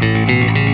Música